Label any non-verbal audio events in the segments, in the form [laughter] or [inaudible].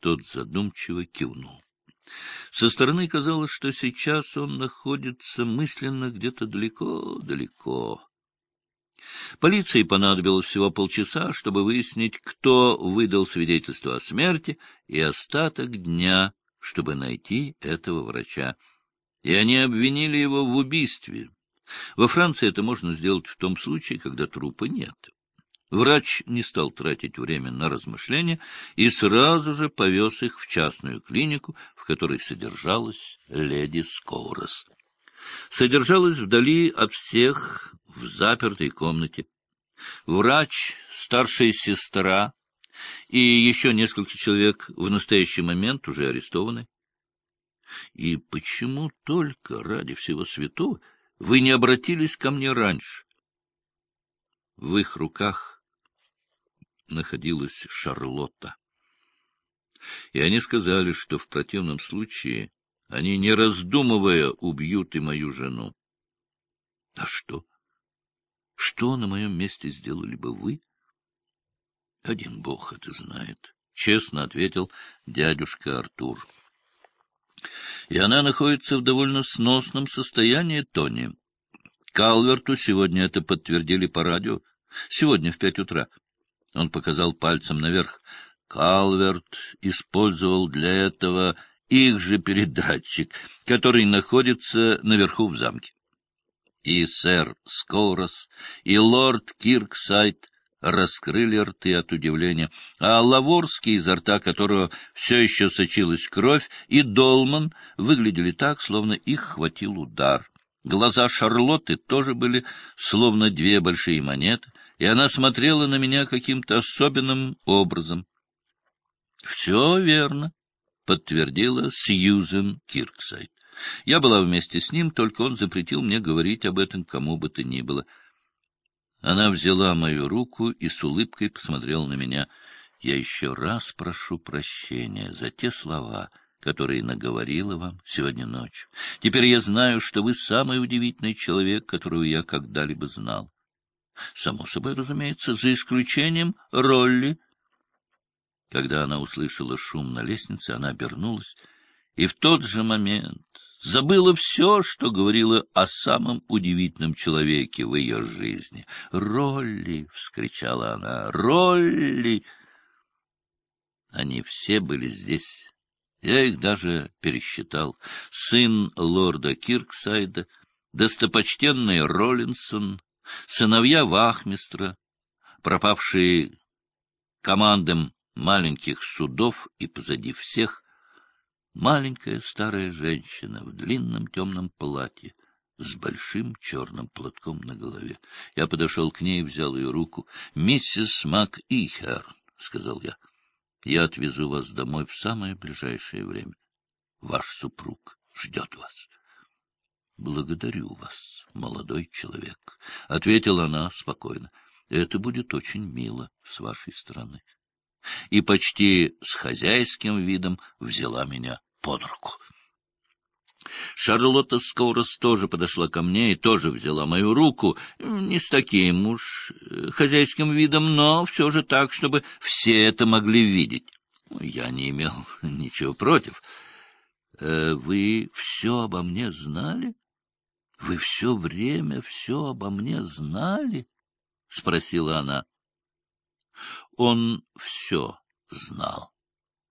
Тот задумчиво кивнул. Со стороны казалось, что сейчас он находится мысленно где-то далеко-далеко. Полиции понадобилось всего полчаса, чтобы выяснить, кто выдал свидетельство о смерти, и остаток дня, чтобы найти этого врача. И они обвинили его в убийстве. Во Франции это можно сделать в том случае, когда трупа нет. Врач не стал тратить время на размышления и сразу же повез их в частную клинику, в которой содержалась леди Скоурос. Содержалась вдали от всех в запертой комнате. Врач, старшая сестра и еще несколько человек в настоящий момент уже арестованы. И почему только ради всего святого вы не обратились ко мне раньше? В их руках находилась Шарлотта. И они сказали, что в противном случае они, не раздумывая, убьют и мою жену. А что? Что на моем месте сделали бы вы? Один бог это знает, — честно ответил дядюшка Артур. И она находится в довольно сносном состоянии, Тони. Калверту сегодня это подтвердили по радио. Сегодня в пять утра. Он показал пальцем наверх. Калверт использовал для этого их же передатчик, который находится наверху в замке. И сэр Скоурос, и лорд Кирксайд раскрыли рты от удивления, а Лаворский, изо рта которого все еще сочилась кровь, и Долман выглядели так, словно их хватил удар. Глаза Шарлотты тоже были словно две большие монеты, и она смотрела на меня каким-то особенным образом. — Все верно, — подтвердила Сьюзен Кирксайд. Я была вместе с ним, только он запретил мне говорить об этом кому бы то ни было. Она взяла мою руку и с улыбкой посмотрела на меня. Я еще раз прошу прощения за те слова, которые наговорила вам сегодня ночью. Теперь я знаю, что вы самый удивительный человек, которого я когда-либо знал. Само собой, разумеется, за исключением Ролли. Когда она услышала шум на лестнице, она обернулась, и в тот же момент забыла все, что говорила о самом удивительном человеке в ее жизни. «Ролли!» — вскричала она. «Ролли!» Они все были здесь. Я их даже пересчитал. Сын лорда Кирксайда, достопочтенный Роллинсон, сыновья вахмистра, пропавшие командам маленьких судов и позади всех маленькая старая женщина в длинном темном платье с большим черным платком на голове. Я подошел к ней взял ее руку. — Миссис Мак Ихер, — сказал я, — я отвезу вас домой в самое ближайшее время. Ваш супруг ждет вас. — Благодарю вас, молодой человек, — ответила она спокойно. — Это будет очень мило с вашей стороны. И почти с хозяйским видом взяла меня под руку. Шарлотта Скоурос тоже подошла ко мне и тоже взяла мою руку, не с таким уж э, хозяйским видом, но все же так, чтобы все это могли видеть. Я не имел [laughs] ничего против. «Э, — Вы все обо мне знали? — Вы все время все обо мне знали? — спросила она. Он все знал, —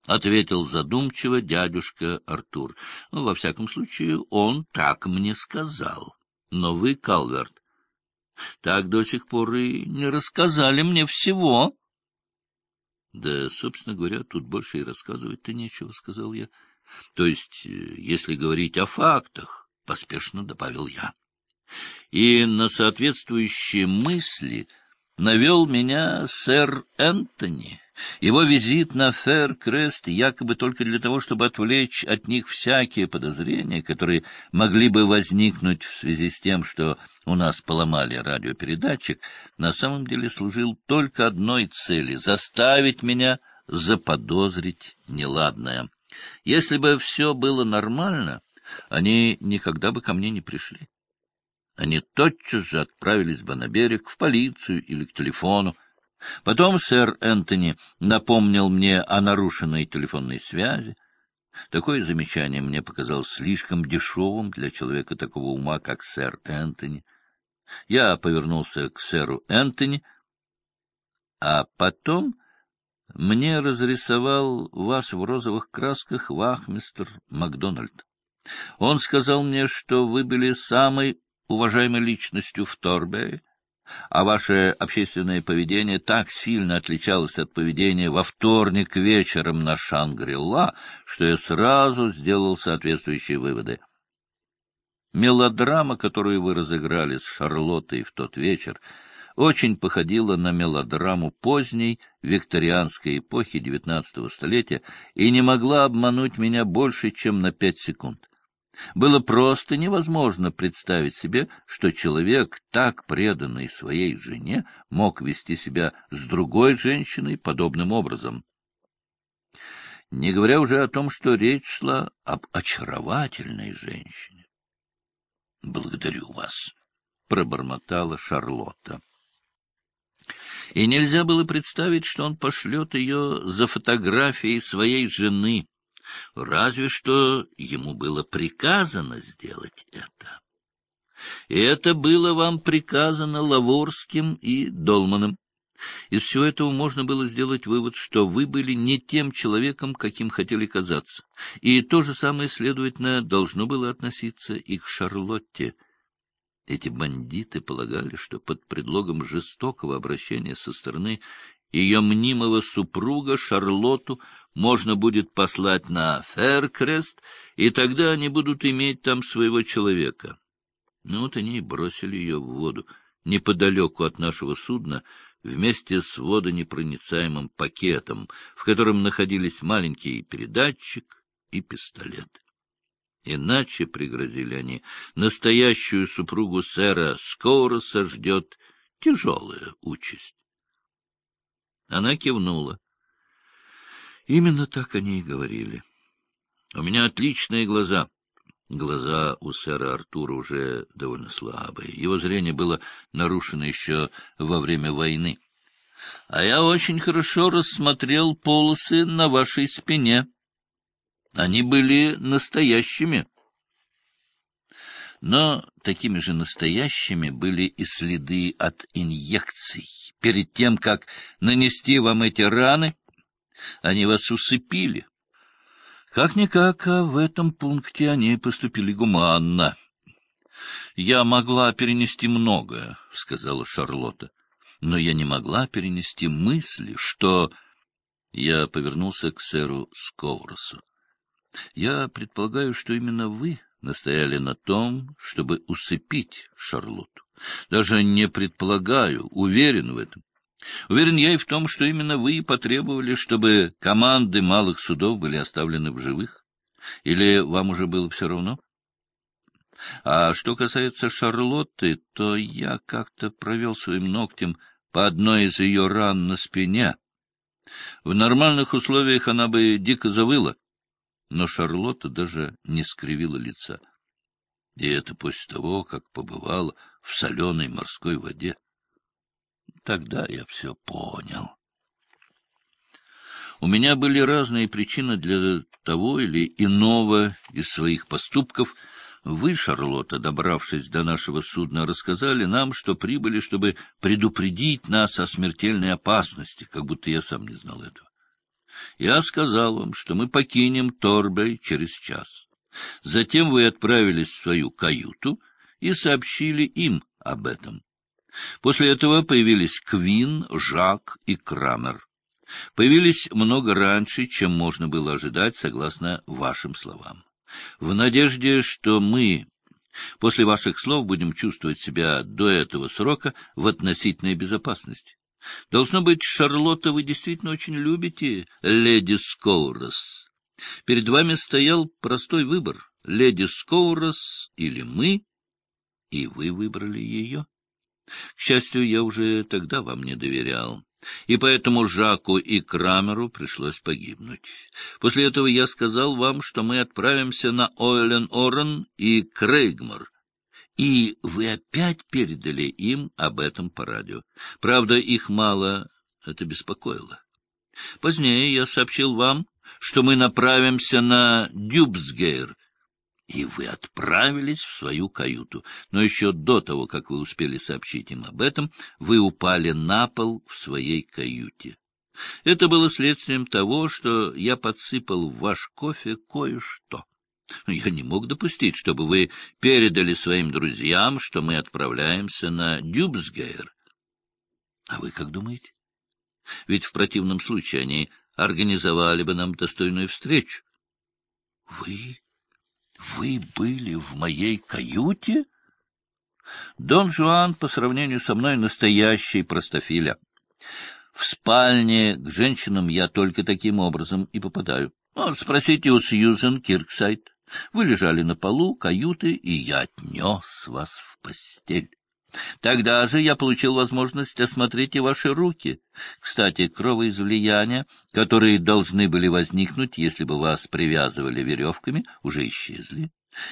ответил задумчиво дядюшка Артур. Ну, во всяком случае, он так мне сказал. Но вы, Калверт, так до сих пор и не рассказали мне всего. — Да, собственно говоря, тут больше и рассказывать-то нечего, — сказал я. — То есть, э, если говорить о фактах, — поспешно добавил я. И на соответствующие мысли навел меня сэр Энтони. Его визит на Фэр-Крест якобы только для того, чтобы отвлечь от них всякие подозрения, которые могли бы возникнуть в связи с тем, что у нас поломали радиопередатчик, на самом деле служил только одной цели — заставить меня заподозрить неладное. Если бы все было нормально, они никогда бы ко мне не пришли. Они тотчас же отправились бы на берег, в полицию или к телефону. Потом сэр Энтони напомнил мне о нарушенной телефонной связи. Такое замечание мне показалось слишком дешевым для человека такого ума, как сэр Энтони. Я повернулся к сэру Энтони, а потом мне разрисовал вас в розовых красках вахмистр Макдональд. Он сказал мне, что вы были самой уважаемой личностью в Торбе, а ваше общественное поведение так сильно отличалось от поведения во вторник вечером на Шангри-Ла, что я сразу сделал соответствующие выводы. Мелодрама, которую вы разыграли с Шарлоттой в тот вечер, очень походила на мелодраму поздней викторианской эпохи XIX столетия и не могла обмануть меня больше, чем на пять секунд. Было просто невозможно представить себе, что человек, так преданный своей жене, мог вести себя с другой женщиной подобным образом. Не говоря уже о том, что речь шла об очаровательной женщине. — Благодарю вас, — пробормотала Шарлотта. И нельзя было представить, что он пошлет ее за фотографией своей жены, Разве что ему было приказано сделать это. И это было вам приказано Лаворским и Долманом. Из всего этого можно было сделать вывод, что вы были не тем человеком, каким хотели казаться. И то же самое, следовательно, должно было относиться и к Шарлотте. Эти бандиты полагали, что под предлогом жестокого обращения со стороны ее мнимого супруга Шарлотту можно будет послать на Феркрест, и тогда они будут иметь там своего человека. Ну вот они и бросили ее в воду, неподалеку от нашего судна, вместе с водонепроницаемым пакетом, в котором находились маленький передатчик и пистолет. Иначе, — пригрозили они, — настоящую супругу сэра скоро сождет тяжелая участь. Она кивнула. Именно так они и говорили. У меня отличные глаза. Глаза у сэра Артура уже довольно слабые. Его зрение было нарушено еще во время войны. А я очень хорошо рассмотрел полосы на вашей спине. Они были настоящими. Но такими же настоящими были и следы от инъекций. Перед тем, как нанести вам эти раны, они вас усыпили. Как-никак, а в этом пункте они поступили гуманно. — Я могла перенести многое, — сказала Шарлотта, — но я не могла перенести мысли, что... Я повернулся к сэру Сковоросу. — Я предполагаю, что именно вы настояли на том, чтобы усыпить Шарлотту. Даже не предполагаю, уверен в этом. Уверен я и в том, что именно вы потребовали, чтобы команды малых судов были оставлены в живых. Или вам уже было все равно? А что касается Шарлотты, то я как-то провел своим ногтем по одной из ее ран на спине. В нормальных условиях она бы дико завыла, но Шарлотта даже не скривила лица. И это после того, как побывала в соленой морской воде. Тогда я все понял. У меня были разные причины для того или иного из своих поступков. Вы, Шарлотта, добравшись до нашего судна, рассказали нам, что прибыли, чтобы предупредить нас о смертельной опасности, как будто я сам не знал этого. Я сказал вам, что мы покинем Торбей через час. Затем вы отправились в свою каюту и сообщили им об этом. После этого появились Квин, Жак и Крамер. Появились много раньше, чем можно было ожидать, согласно вашим словам. В надежде, что мы после ваших слов будем чувствовать себя до этого срока в относительной безопасности. Должно быть, Шарлотта, вы действительно очень любите леди Скоурос. Перед вами стоял простой выбор — леди Скоурос или мы, и вы выбрали ее. К счастью, я уже тогда вам не доверял, и поэтому Жаку и Крамеру пришлось погибнуть. После этого я сказал вам, что мы отправимся на Ойлен-Орен и Крейгмор, и вы опять передали им об этом по радио. Правда, их мало это беспокоило. Позднее я сообщил вам, что мы направимся на Дюбсгейр, и вы отправились в свою каюту. Но еще до того, как вы успели сообщить им об этом, вы упали на пол в своей каюте. Это было следствием того, что я подсыпал в ваш кофе кое-что. Я не мог допустить, чтобы вы передали своим друзьям, что мы отправляемся на Дюбсгейр. А вы как думаете? Ведь в противном случае они организовали бы нам достойную встречу. Вы вы были в моей каюте? Дон Жуан по сравнению со мной настоящий простофиля. В спальне к женщинам я только таким образом и попадаю. Ну, спросите у Сьюзен Кирксайд. Вы лежали на полу каюты, и я отнес вас в постель. Тогда же я получил возможность осмотреть и ваши руки. Кстати, кровоизлияния, которые должны были возникнуть, если бы вас привязывали веревками, уже исчезли.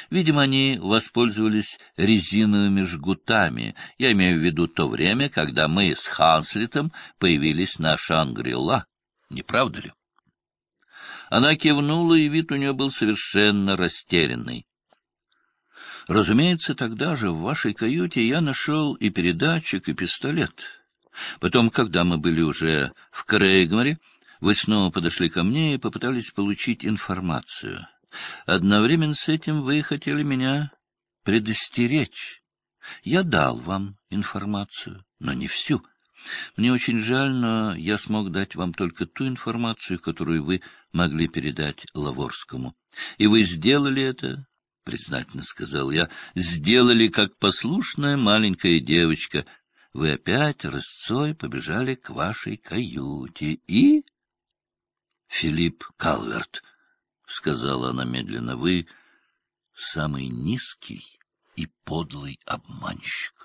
Видимо, они воспользовались резиновыми жгутами. Я имею в виду то время, когда мы с Ханслетом появились на Шангри-Ла. Не правда ли? Она кивнула, и вид у нее был совершенно растерянный. Разумеется, тогда же в вашей каюте я нашел и передатчик, и пистолет. Потом, когда мы были уже в Крейгморе, вы снова подошли ко мне и попытались получить информацию. Одновременно с этим вы хотели меня предостеречь. Я дал вам информацию, но не всю. Мне очень жаль, но я смог дать вам только ту информацию, которую вы могли передать Лаворскому. И вы сделали это — признательно сказал я, — сделали, как послушная маленькая девочка. Вы опять рысцой побежали к вашей каюте и... — Филипп Калверт, — сказала она медленно, — вы самый низкий и подлый обманщик.